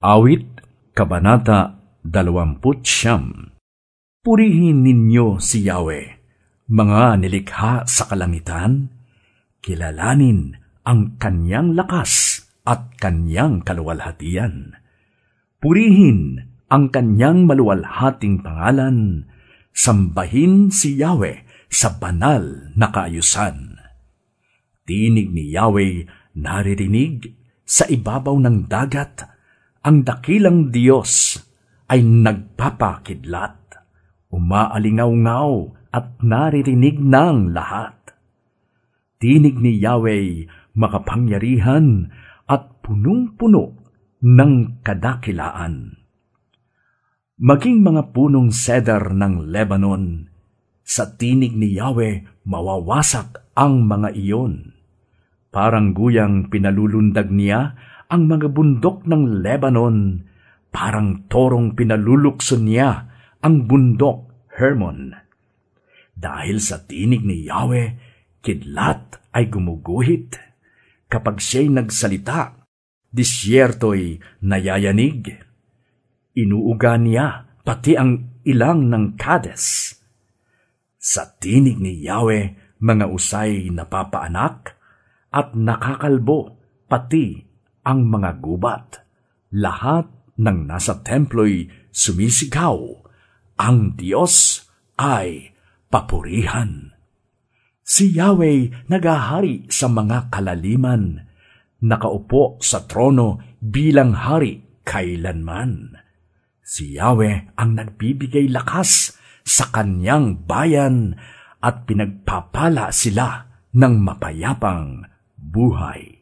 Awit, Kabanata 20 Purihin ninyo si Yahweh, mga nilikha sa kalangitan, kilalanin ang kanyang lakas at kanyang kaluwalhatian. Purihin ang kanyang maluwalhating pangalan, sambahin si Yahweh sa banal na kaayusan. Tinig ni Yahweh naririnig sa ibabaw ng dagat, ang dakilang Diyos ay nagpapakidlat, umaalingaw-ngaw at naririnig ng lahat. Tinig ni Yahweh makapangyarihan at punong-puno ng kadakilaan. Maging mga punong cedar ng Lebanon, sa tinig ni Yahweh mawawasak ang mga iyon. Parang guyang pinalulundag niya ang mga bundok ng Lebanon, parang torong pinalulukso niya ang bundok Hermon. Dahil sa tinig ni Yahweh, kidlat ay gumuguhit. Kapag siya'y nagsalita, disyerto'y nayayanig. Inuuga niya pati ang ilang ng Kades. Sa tinig ni Yahweh, mga usay napapaanak at nakakalbo pati ang mga gubat. Lahat ng nasa templo'y sumisigaw. Ang Diyos ay papurihan. Si Yahweh nagahari sa mga kalaliman, nakaupo sa trono bilang hari kailanman. Si Yahweh ang nagbibigay lakas sa kanyang bayan at pinagpapala sila ng mapayapang buhay.